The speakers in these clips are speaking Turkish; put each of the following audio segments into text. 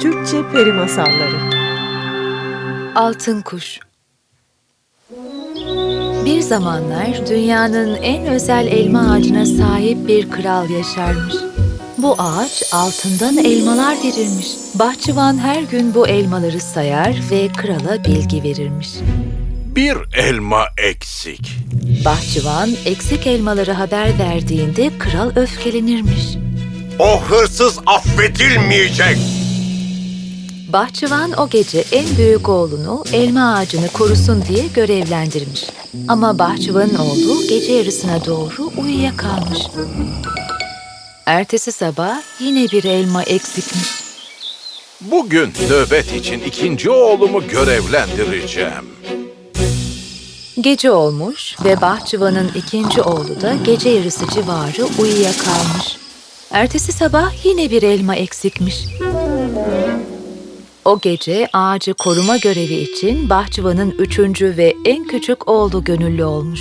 Türkçe Peri Masalları Altın Kuş Bir zamanlar dünyanın en özel elma ağacına sahip bir kral yaşarmış. Bu ağaç altından elmalar verirmiş. Bahçıvan her gün bu elmaları sayar ve krala bilgi verirmiş. Bir elma eksik. Bahçıvan eksik elmaları haber verdiğinde kral öfkelenirmiş. O hırsız affedilmeyecek. Bahçıvan o gece en büyük oğlunu elma ağacını korusun diye görevlendirmiş. Ama bahçıvanın oğlu gece yarısına doğru uyuyakalmış. Ertesi sabah yine bir elma eksikmiş. Bugün nöbet için ikinci oğlumu görevlendireceğim. Gece olmuş ve bahçıvanın ikinci oğlu da gece yarısı civarı uyuyakalmış. Ertesi sabah yine bir elma eksikmiş. O gece ağacı koruma görevi için bahçıvanın üçüncü ve en küçük oğlu gönüllü olmuş.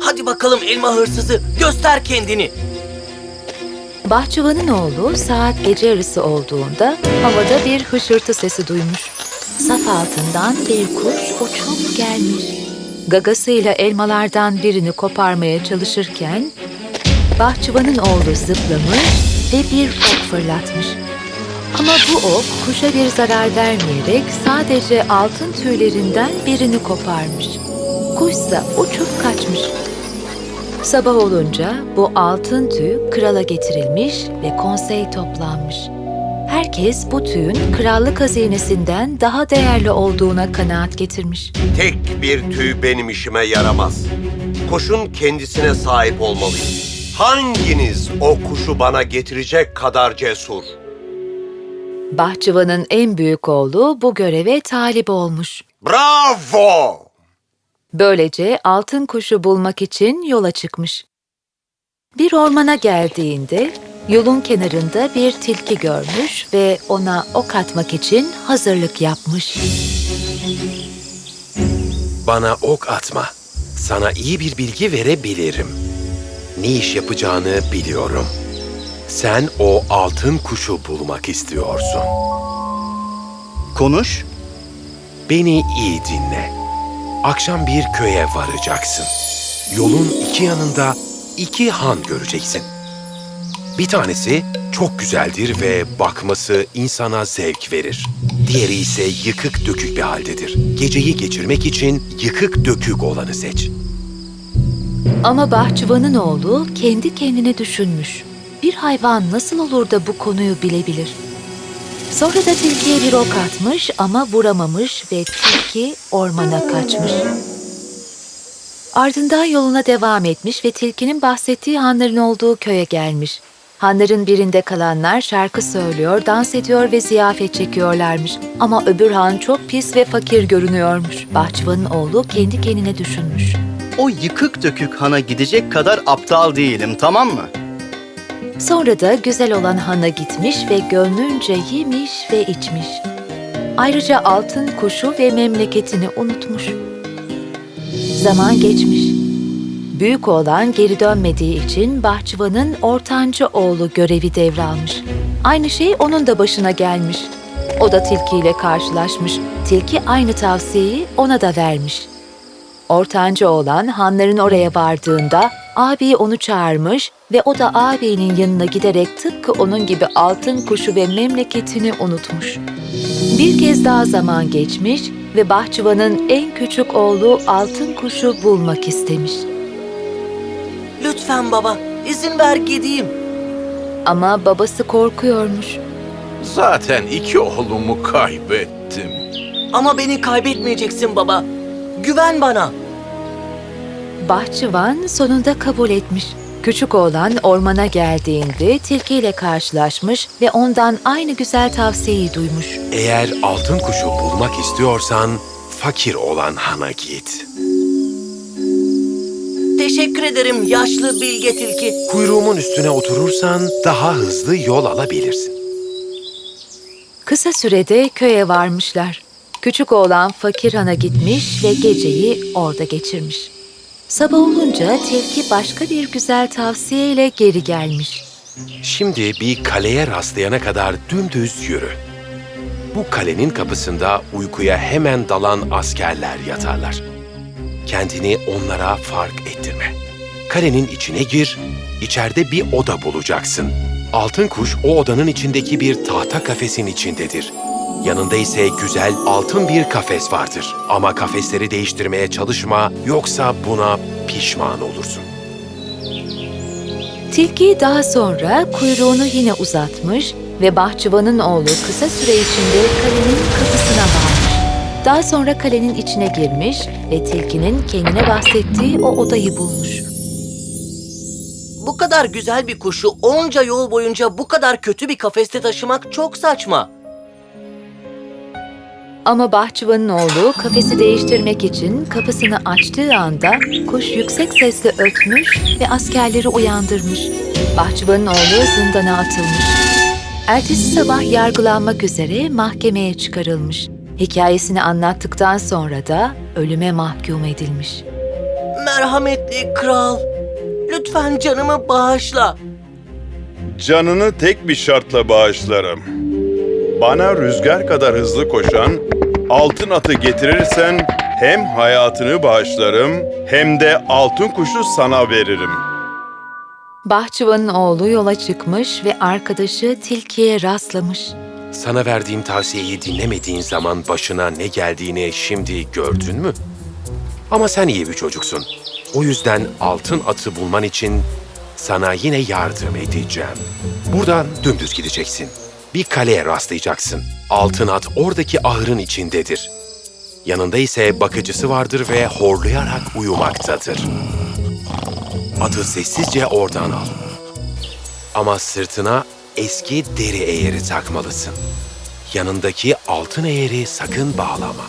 Hadi bakalım elma hırsızı göster kendini. Bahçıvanın oğlu saat gece yarısı olduğunda havada bir hışırtı sesi duymuş. Saf altından bir kuş uçup gelmiş. Gagasıyla elmalardan birini koparmaya çalışırken bahçıvanın oğlu zıplamış ve bir ok fırlatmış. Ama bu ok kuşa bir zarar vermeyerek sadece altın tüylerinden birini koparmış. Kuşsa uçup kaçmış. Sabah olunca bu altın tüy krala getirilmiş ve konsey toplanmış. Herkes bu tüyün krallık hazinesinden daha değerli olduğuna kanaat getirmiş. Tek bir tüy benim işime yaramaz. Kuşun kendisine sahip olmalıyım. Hanginiz o kuşu bana getirecek kadar cesur? Bahçıvanın en büyük oğlu bu göreve talip olmuş. Bravo! Böylece altın kuşu bulmak için yola çıkmış. Bir ormana geldiğinde yolun kenarında bir tilki görmüş ve ona ok atmak için hazırlık yapmış. Bana ok atma. Sana iyi bir bilgi verebilirim. Ne iş yapacağını biliyorum. Sen o altın kuşu bulmak istiyorsun. Konuş. Beni iyi dinle. Akşam bir köye varacaksın. Yolun iki yanında iki han göreceksin. Bir tanesi çok güzeldir ve bakması insana zevk verir. Diğeri ise yıkık dökük bir haldedir. Geceyi geçirmek için yıkık dökük olanı seç. Ama bahçıvanın oğlu kendi kendine düşünmüş. Bir hayvan nasıl olur da bu konuyu bilebilir? Sonra da tilkiye bir ok atmış ama vuramamış ve tilki ormana kaçmış. Ardından yoluna devam etmiş ve tilkinin bahsettiği hanların olduğu köye gelmiş. Hanların birinde kalanlar şarkı söylüyor, dans ediyor ve ziyafet çekiyorlarmış. Ama öbür han çok pis ve fakir görünüyormuş. Bahçıvanın oğlu kendi kendine düşünmüş. O yıkık dökük hana gidecek kadar aptal değilim, tamam mı? Sonra da güzel olan hana gitmiş ve gönlünce yemiş ve içmiş. Ayrıca altın kuşu ve memleketini unutmuş. Zaman geçmiş. Büyük oğlan geri dönmediği için bahçıvanın ortanca oğlu görevi devralmış. Aynı şey onun da başına gelmiş. O da tilkiyle karşılaşmış. Tilki aynı tavsiyeyi ona da vermiş. Ortanca oğlan hanların oraya vardığında abi onu çağırmış ve o da ağabeyinin yanına giderek tıpkı onun gibi altın kuşu ve memleketini unutmuş. Bir kez daha zaman geçmiş ve bahçıvanın en küçük oğlu altın kuşu bulmak istemiş. Lütfen baba izin ver gideyim. Ama babası korkuyormuş. Zaten iki oğlumu kaybettim. Ama beni kaybetmeyeceksin baba. Güven bana. Bahçıvan sonunda kabul etmiş. Küçük oğlan ormana geldiğinde tilkiyle karşılaşmış ve ondan aynı güzel tavsiyeyi duymuş. Eğer altın kuşu bulmak istiyorsan fakir olan hana git. Teşekkür ederim yaşlı bilge tilki. Kuyruğumun üstüne oturursan daha hızlı yol alabilirsin. Kısa sürede köye varmışlar. Küçük oğlan fakir hana gitmiş ve geceyi orada geçirmiş. Sabah olunca tilki başka bir güzel tavsiyeyle geri gelmiş. Şimdi bir kaleye rastlayana kadar dümdüz yürü. Bu kalenin kapısında uykuya hemen dalan askerler yatarlar. Kendini onlara fark ettirme. Kalenin içine gir, içeride bir oda bulacaksın. Altın kuş o odanın içindeki bir tahta kafesin içindedir. Yanında ise güzel altın bir kafes vardır. Ama kafesleri değiştirmeye çalışma yoksa buna pişman olursun. Tilki daha sonra kuyruğunu yine uzatmış ve bahçıvanın oğlu kısa süre içinde kalenin kapısına varmış. Daha sonra kalenin içine girmiş ve tilkinin kendine bahsettiği o odayı bulmuş. Bu kadar güzel bir kuşu onca yol boyunca bu kadar kötü bir kafeste taşımak çok saçma. Ama bahçıvanın oğlu kafesi değiştirmek için kapısını açtığı anda kuş yüksek sesle ötmüş ve askerleri uyandırmış. Bahçıvanın oğlu zindana atılmış. Ertesi sabah yargılanmak üzere mahkemeye çıkarılmış. Hikayesini anlattıktan sonra da ölüme mahkum edilmiş. Merhametli kral, lütfen canımı bağışla. Canını tek bir şartla bağışlarım. Bana rüzgar kadar hızlı koşan altın atı getirirsen hem hayatını bağışlarım hem de altın kuşu sana veririm. Bahçıvanın oğlu yola çıkmış ve arkadaşı tilkiye rastlamış. Sana verdiğim tavsiyeyi dinlemediğin zaman başına ne geldiğini şimdi gördün mü? Ama sen iyi bir çocuksun. O yüzden altın atı bulman için sana yine yardım edeceğim. Buradan dümdüz gideceksin. Bir kaleye rastlayacaksın. Altın at oradaki ahırın içindedir. Yanında ise bakıcısı vardır ve horlayarak uyumaktadır. Atı sessizce oradan al. Ama sırtına eski deri eğeri takmalısın. Yanındaki altın eğeri sakın bağlama.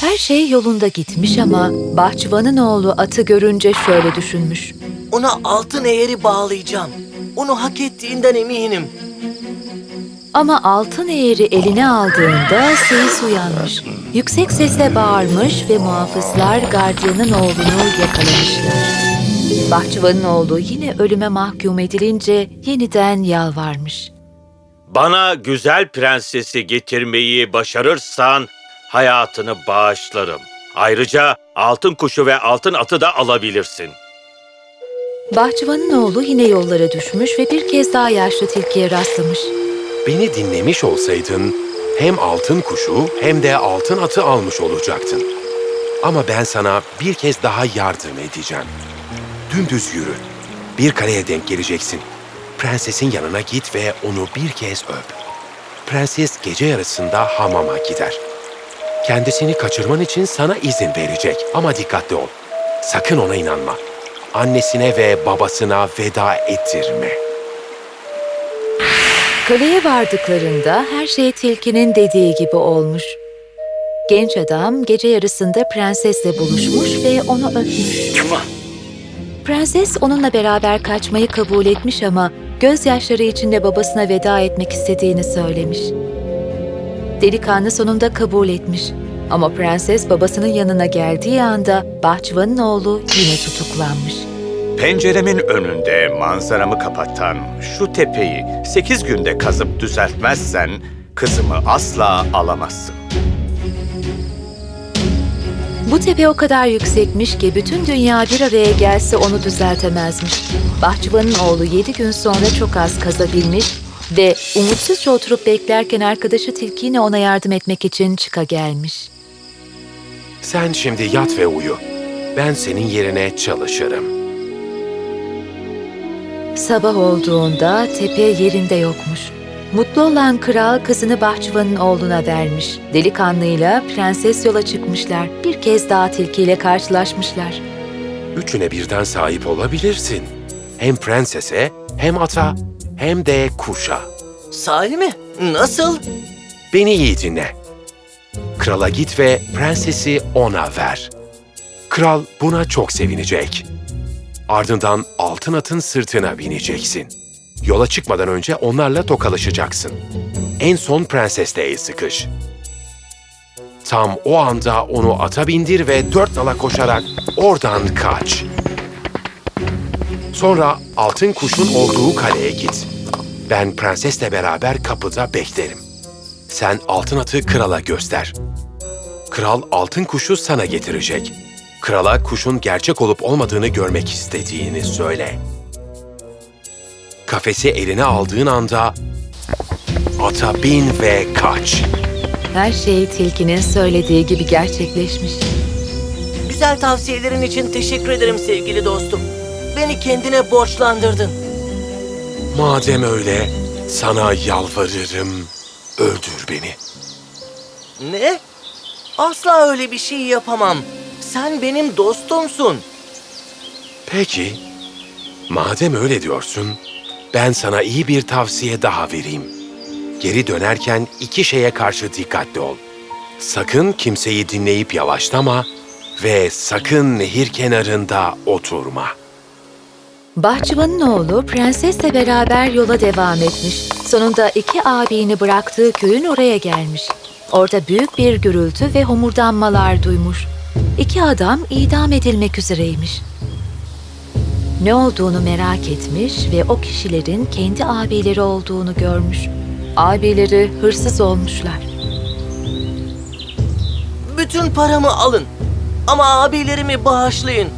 Her şey yolunda gitmiş ama bahçıvanın oğlu atı görünce şöyle düşünmüş. Ona altın eğeri bağlayacağım. Onu hak ettiğinden eminim. Ama altın eğeri eline aldığında seyis uyanmış. Yüksek sesle bağırmış ve muhafızlar gardiyanın oğlunu yakalamışlar. Bahçıvanın oğlu yine ölüme mahkum edilince yeniden yalvarmış. Bana güzel prensesi getirmeyi başarırsan hayatını bağışlarım. Ayrıca altın kuşu ve altın atı da alabilirsin. Bahçıvanın oğlu yine yollara düşmüş ve bir kez daha yaşlı tilkiye rastlamış. Beni dinlemiş olsaydın hem altın kuşu hem de altın atı almış olacaktın. Ama ben sana bir kez daha yardım edeceğim. Dümdüz yürü. Bir kaleye denk geleceksin. Prensesin yanına git ve onu bir kez öp. Prenses gece yarısında hamama gider. Kendisini kaçırman için sana izin verecek ama dikkatli ol. Sakın ona inanma. Annesine ve babasına veda ettirme. Kaleye vardıklarında her şey tilkinin dediği gibi olmuş. Genç adam gece yarısında prensesle buluşmuş ve onu öpmüş. Prenses onunla beraber kaçmayı kabul etmiş ama gözyaşları içinde babasına veda etmek istediğini söylemiş. Delikanlı sonunda kabul etmiş. Ama prenses babasının yanına geldiği anda bahçıvanın oğlu yine tutuklanmış. Penceremin önünde manzaramı kapatan şu tepeyi sekiz günde kazıp düzeltmezsen kızımı asla alamazsın. Bu tepe o kadar yüksekmiş ki bütün dünya bir araya gelse onu düzeltemezmiş. Bahçıvanın oğlu yedi gün sonra çok az kazabilmiş ve umutsuzca oturup beklerken arkadaşı tilki yine ona yardım etmek için çıka gelmiş. Sen şimdi yat ve uyu. Ben senin yerine çalışırım. Sabah olduğunda tepe yerinde yokmuş. Mutlu olan kral kızını bahçıvanın oğluna vermiş. Delikanlıyla prenses yola çıkmışlar. Bir kez daha tilkiyle karşılaşmışlar. Üçüne birden sahip olabilirsin. Hem prensese, hem ata, hem de kuşa. Sahi mi? Nasıl? Beni iyi dinle. Krala git ve prensesi ona ver. Kral buna çok sevinecek. Ardından altın atın sırtına bineceksin. Yola çıkmadan önce onlarla tokalaşacaksın. En son prensesle el sıkış. Tam o anda onu ata bindir ve dört nala koşarak oradan kaç. Sonra altın kuşun olduğu kaleye git. Ben prensesle beraber kapıda beklerim. Sen altın atı krala göster. Kral altın kuşu sana getirecek. Krala kuşun gerçek olup olmadığını görmek istediğini söyle. Kafesi eline aldığın anda ata bin ve kaç. Her şey tilkinin söylediği gibi gerçekleşmiş. Güzel tavsiyelerin için teşekkür ederim sevgili dostum. Beni kendine borçlandırdın. Madem öyle sana yalvarırım öldür beni. Ne? Asla öyle bir şey yapamam. Sen benim dostumsun. Peki, madem öyle diyorsun, ben sana iyi bir tavsiye daha vereyim. Geri dönerken iki şeye karşı dikkatli ol. Sakın kimseyi dinleyip yavaşlama ve sakın nehir kenarında oturma. Bahçıvanın oğlu prensesle beraber yola devam etmiş. Sonunda iki abini bıraktığı köyün oraya gelmiş. Orada büyük bir gürültü ve homurdanmalar duymuş. İki adam idam edilmek üzereymiş. Ne olduğunu merak etmiş ve o kişilerin kendi abileri olduğunu görmüş. Abileri hırsız olmuşlar. Bütün paramı alın. Ama abilerimi bağışlayın.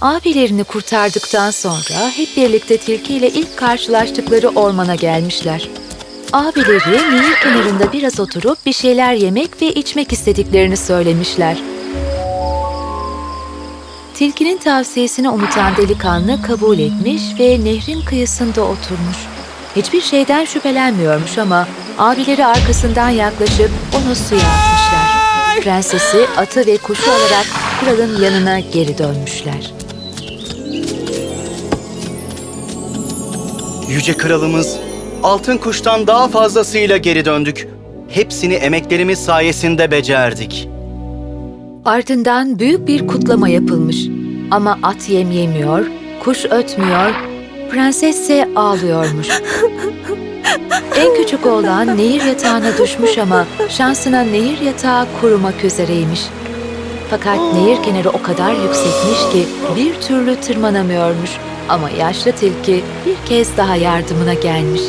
Abilerini kurtardıktan sonra hep birlikte tilki ile ilk karşılaştıkları ormana gelmişler. Abileri nehir kenarında biraz oturup bir şeyler yemek ve içmek istediklerini söylemişler. Tilkinin tavsiyesini unutan delikanlı kabul etmiş ve nehrin kıyısında oturmuş. Hiçbir şeyden şüphelenmiyormuş ama abileri arkasından yaklaşıp onu suya atmışlar. Prensesi, atı ve kuşu alarak kralın yanına geri dönmüşler. Yüce kralımız, altın kuştan daha fazlasıyla geri döndük. Hepsini emeklerimiz sayesinde becerdik. Ardından büyük bir kutlama yapılmış. Ama at yem yemiyor, kuş ötmüyor, prenses ise ağlıyormuş. En küçük oğlan nehir yatağına düşmüş ama şansına nehir yatağı kurumak üzereymiş. Fakat nehir kenarı o kadar yüksekmiş ki bir türlü tırmanamıyormuş. Ama yaşlı tilki bir kez daha yardımına gelmiş.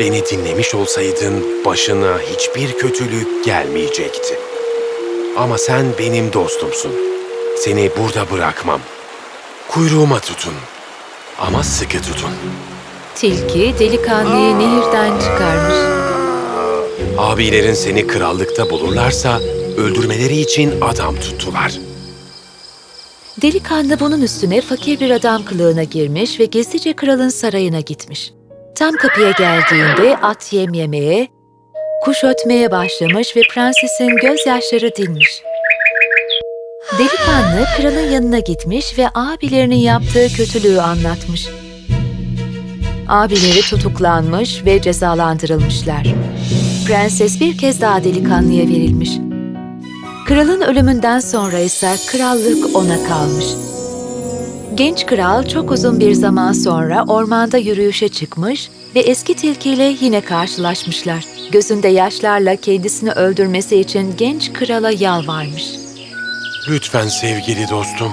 Beni dinlemiş olsaydın başına hiçbir kötülük gelmeyecekti. Ama sen benim dostumsun. Seni burada bırakmam. Kuyruğuma tutun. Ama sıkı tutun. Tilki delikanlıyı nehirden çıkarmış. Abilerin seni krallıkta bulurlarsa öldürmeleri için adam tuttular. Delikanlı bunun üstüne fakir bir adam kılığına girmiş ve gizlice kralın sarayına gitmiş. Tam kapıya geldiğinde at yem yemeye, kuş ötmeye başlamış ve prensesin gözyaşları dinmiş. Delikanlı kralın yanına gitmiş ve abilerinin yaptığı kötülüğü anlatmış. Abileri tutuklanmış ve cezalandırılmışlar. Prenses bir kez daha delikanlıya verilmiş. Kralın ölümünden sonra ise krallık ona kalmış. Genç kral çok uzun bir zaman sonra ormanda yürüyüşe çıkmış ve eski tilkiyle yine karşılaşmışlar. Gözünde yaşlarla kendisini öldürmesi için genç krala yalvarmış. Lütfen sevgili dostum.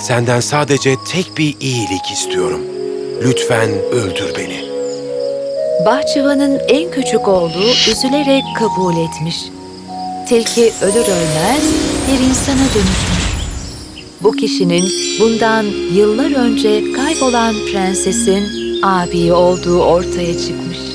Senden sadece tek bir iyilik istiyorum. Lütfen öldür beni. Bahçıvanın en küçük oğlu üzülerek kabul etmiş. Tilki ölür ölmez bir insana dönüşmüş. Bu kişinin bundan yıllar önce kaybolan prensesin abi olduğu ortaya çıkmış.